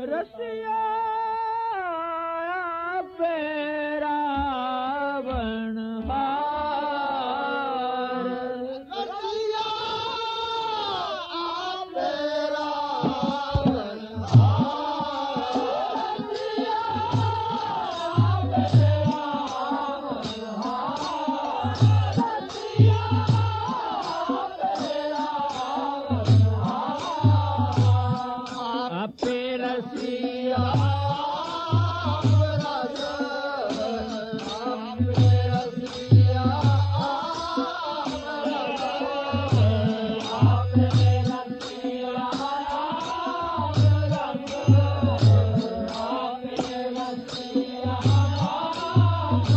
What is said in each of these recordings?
रसिया पैण रसिया बेरा Yeah.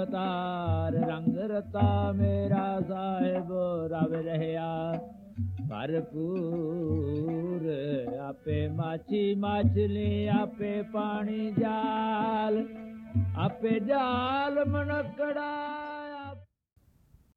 ਅਵਤਾਰ ਰੰਗ ਰਤਾ ਮੇਰਾ ਸਾਹਿਬ ਰਵ ਰਹਿਆ ਭਰਪੂਰ ਆਪੇ ਮਾਛੀ ਮਾਛਲੀ ਆਪੇ ਪਾਣੀ ਜਾਲ ਆਪੇ ਜਾਲ ਮਨਕੜਾ